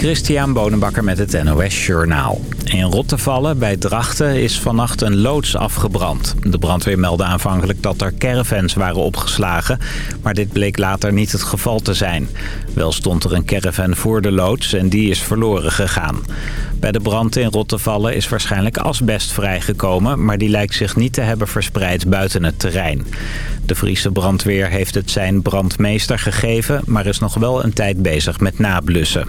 Christian Bonenbakker met het NOS Journaal. In Rottevallen bij Drachten is vannacht een loods afgebrand. De brandweer meldde aanvankelijk dat er caravans waren opgeslagen... maar dit bleek later niet het geval te zijn. Wel stond er een caravan voor de loods en die is verloren gegaan. Bij de brand in Rottevallen is waarschijnlijk asbest vrijgekomen... maar die lijkt zich niet te hebben verspreid buiten het terrein. De Friese brandweer heeft het zijn brandmeester gegeven... maar is nog wel een tijd bezig met nablussen.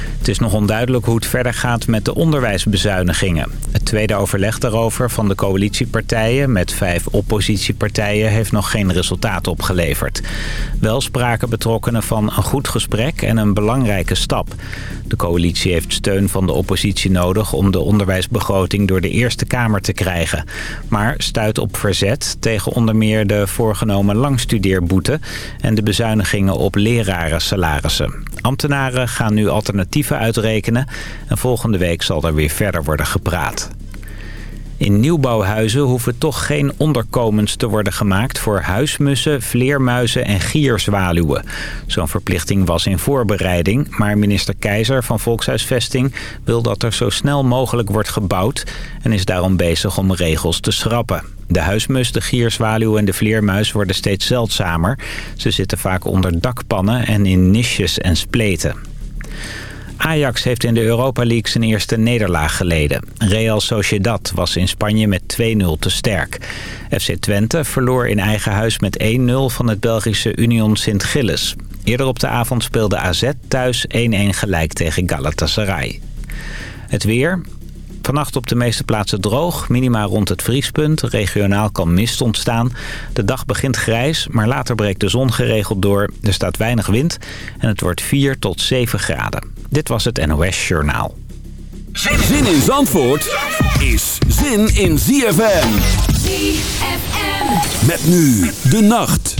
Het is nog onduidelijk hoe het verder gaat met de onderwijsbezuinigingen. Het tweede overleg daarover van de coalitiepartijen met vijf oppositiepartijen heeft nog geen resultaat opgeleverd. Wel spraken betrokkenen van een goed gesprek en een belangrijke stap. De coalitie heeft steun van de oppositie nodig om de onderwijsbegroting door de Eerste Kamer te krijgen. Maar stuit op verzet tegen onder meer de voorgenomen langstudeerboete en de bezuinigingen op leraren salarissen. Ambtenaren gaan nu uitrekenen en volgende week zal er weer verder worden gepraat. In nieuwbouwhuizen hoeven toch geen onderkomens te worden gemaakt voor huismussen, vleermuizen en gierzwaluwen. Zo'n verplichting was in voorbereiding, maar minister Keizer van Volkshuisvesting wil dat er zo snel mogelijk wordt gebouwd en is daarom bezig om regels te schrappen. De huismus, de gierzwaluw en de vleermuis worden steeds zeldzamer. Ze zitten vaak onder dakpannen en in nisjes en spleten. Ajax heeft in de Europa League zijn eerste nederlaag geleden. Real Sociedad was in Spanje met 2-0 te sterk. FC Twente verloor in eigen huis met 1-0 van het Belgische Union Sint-Gilles. Eerder op de avond speelde AZ thuis 1-1 gelijk tegen Galatasaray. Het weer. Vannacht op de meeste plaatsen droog, minima rond het vriespunt. Regionaal kan mist ontstaan. De dag begint grijs, maar later breekt de zon geregeld door. Er staat weinig wind en het wordt 4 tot 7 graden. Dit was het NOS Journaal. Zin in Zandvoort is zin in ZFM. ZFM. Met nu de nacht.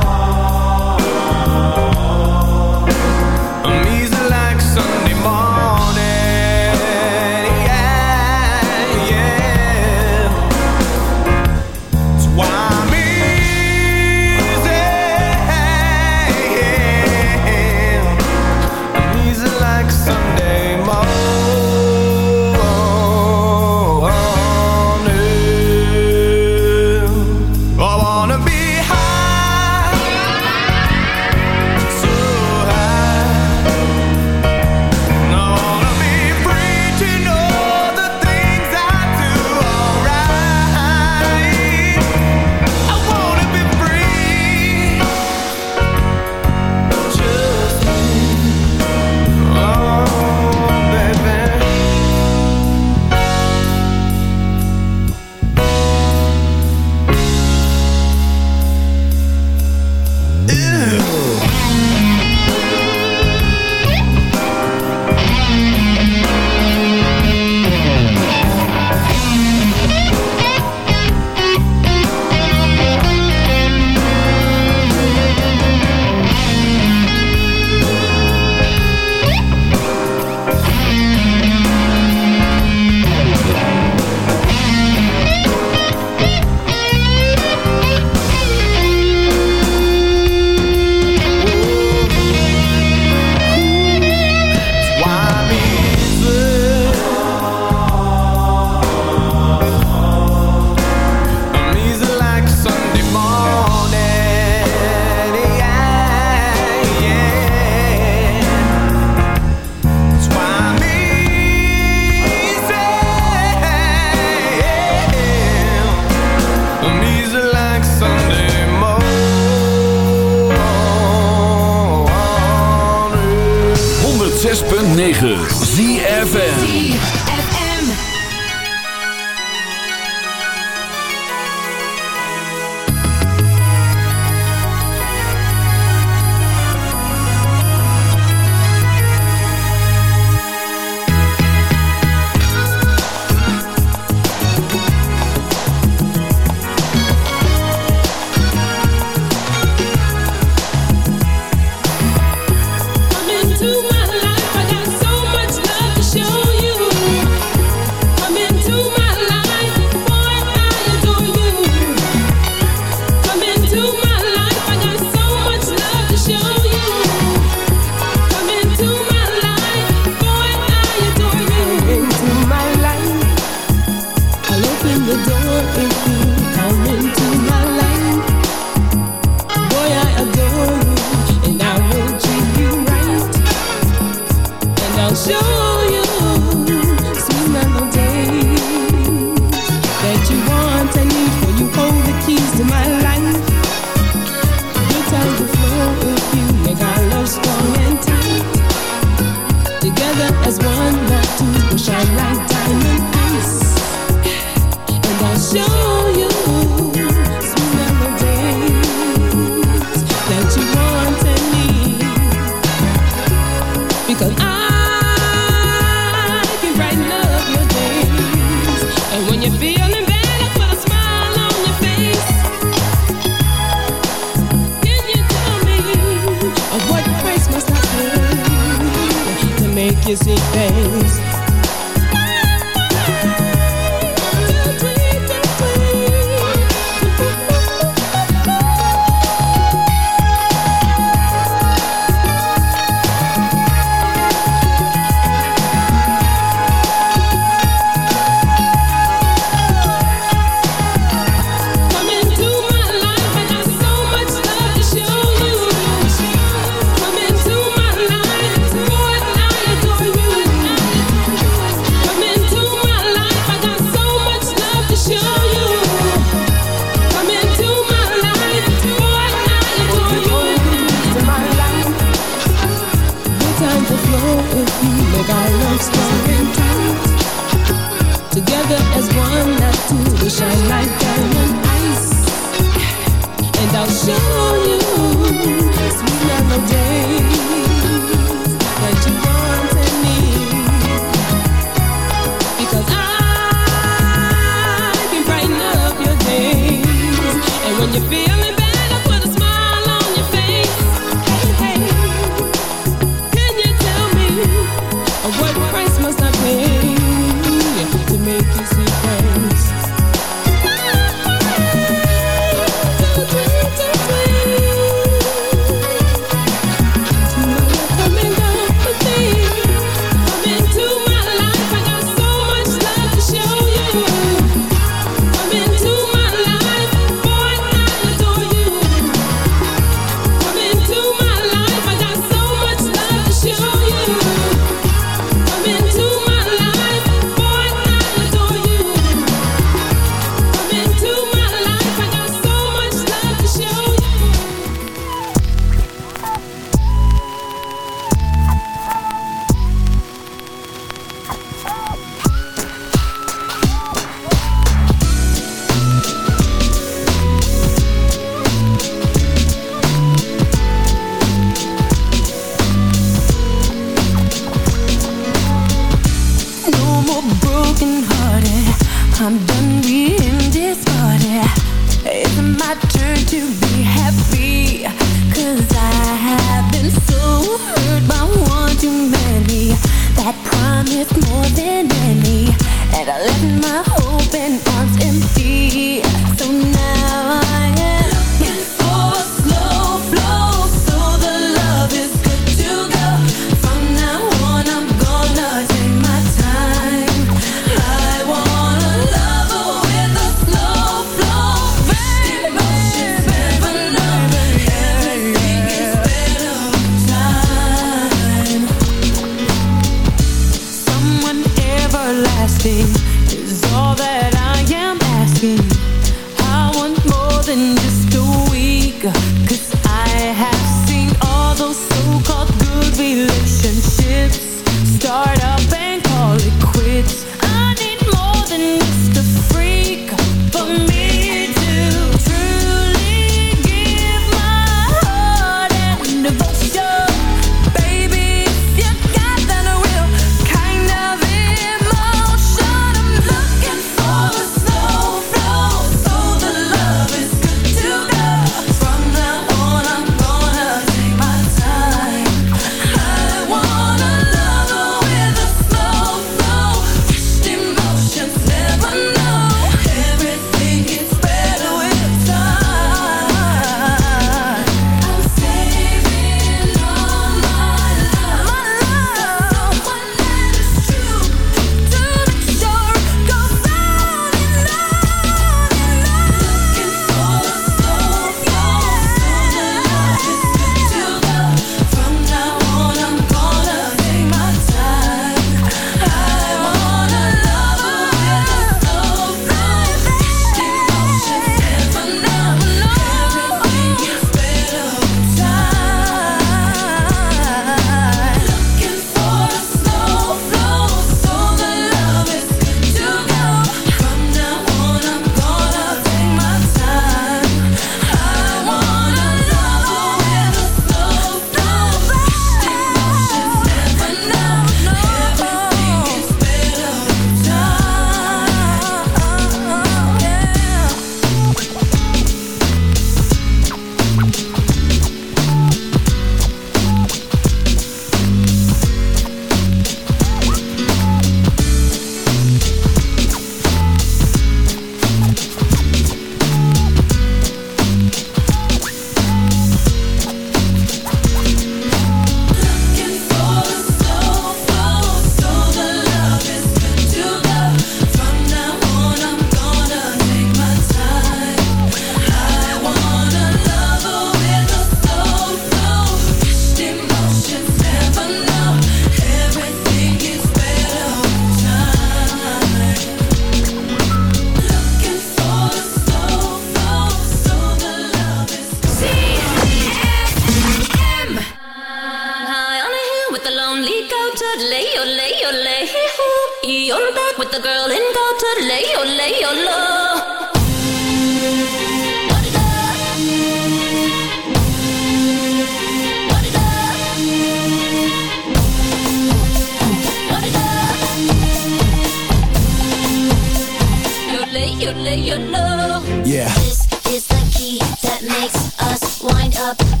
You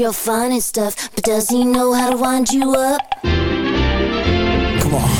your fun and stuff, but does he know how to wind you up? Come on.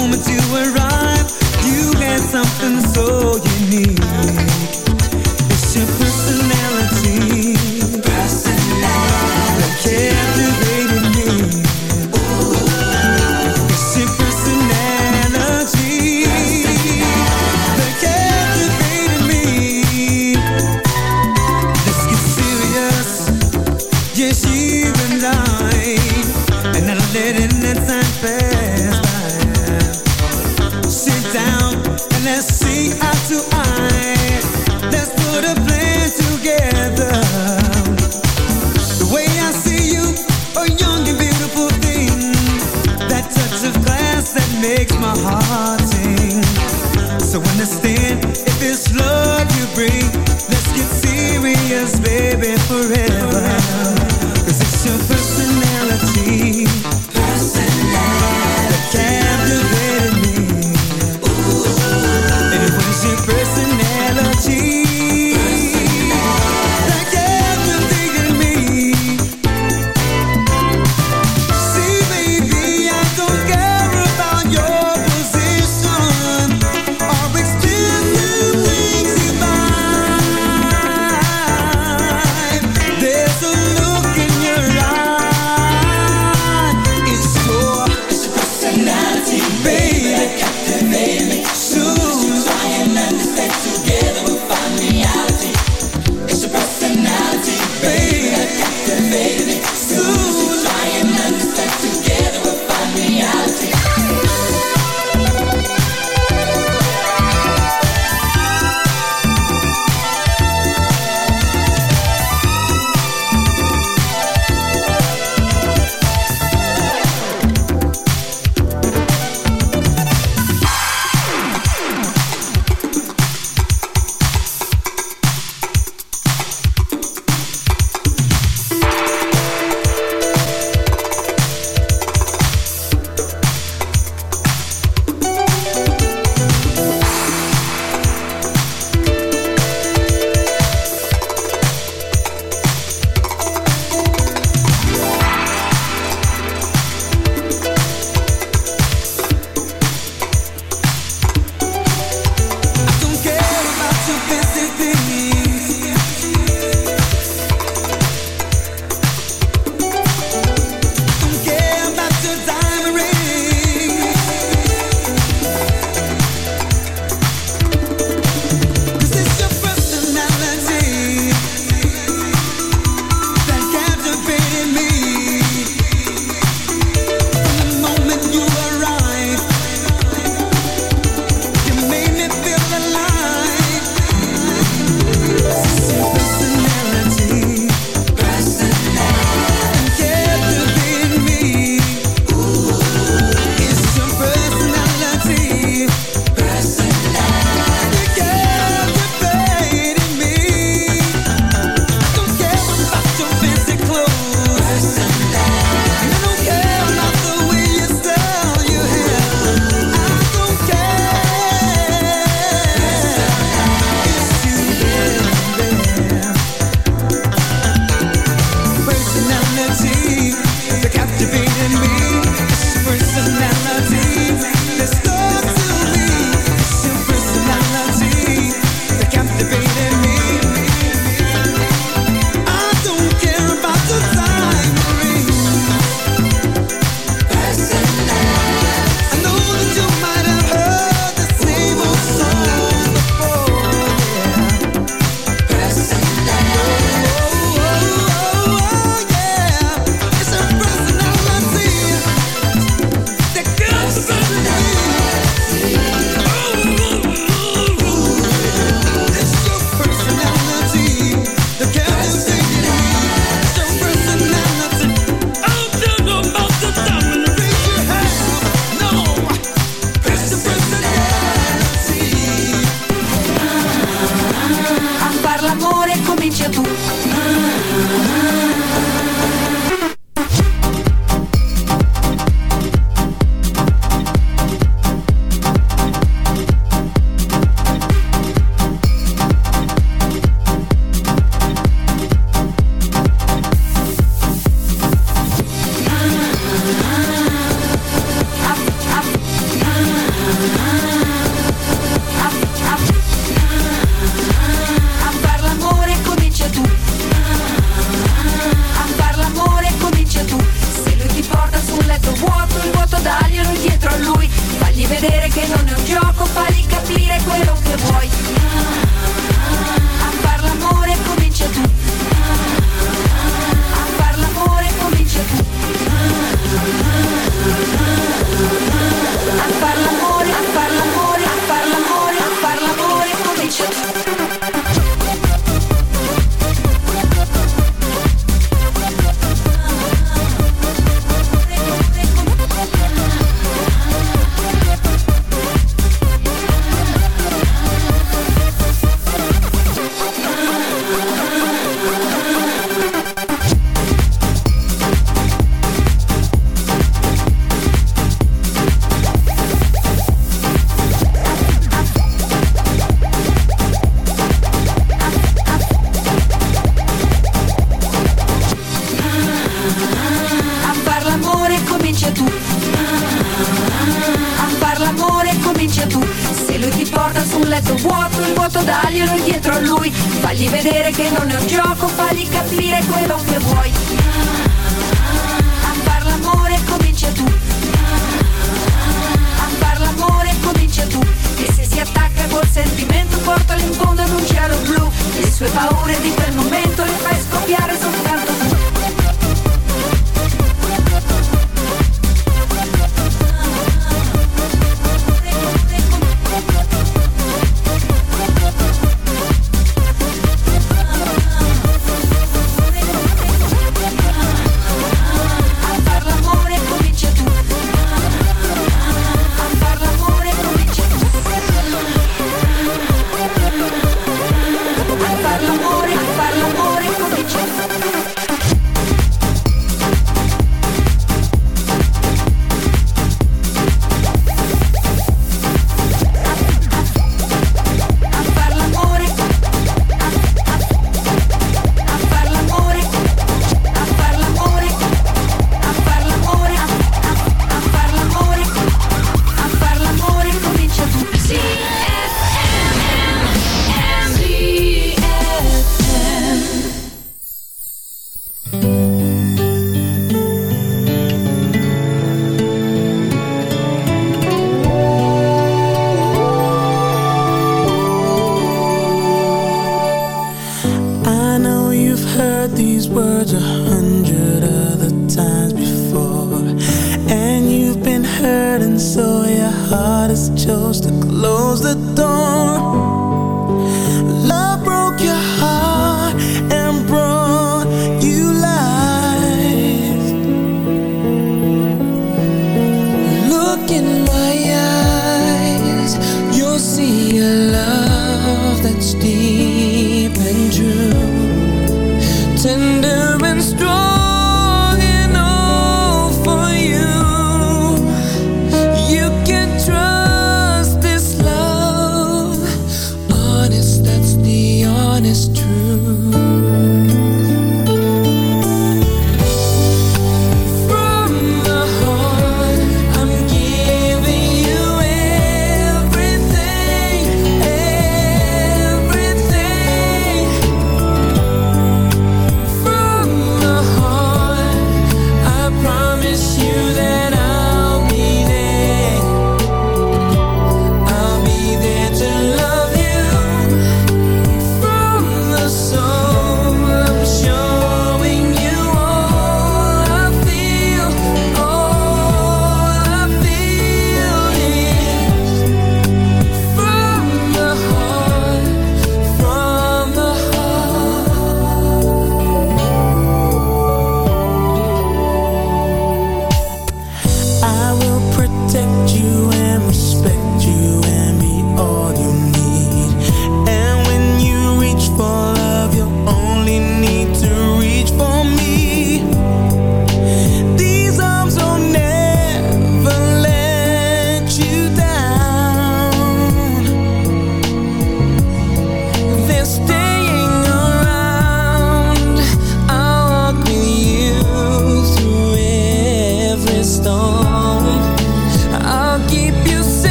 There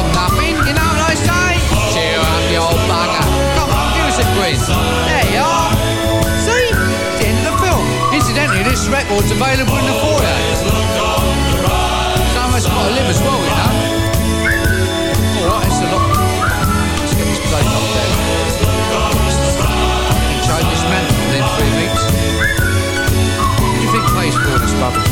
nothing, you know what I say? Cheer up, you old bugger. Come on, give us a quiz. There you are. See? It's the end of the film. Incidentally, this record's available in the foyer. Some of us got to live as well, you know. Alright, it's a lot. Let's get this this mantle within three weeks. For this?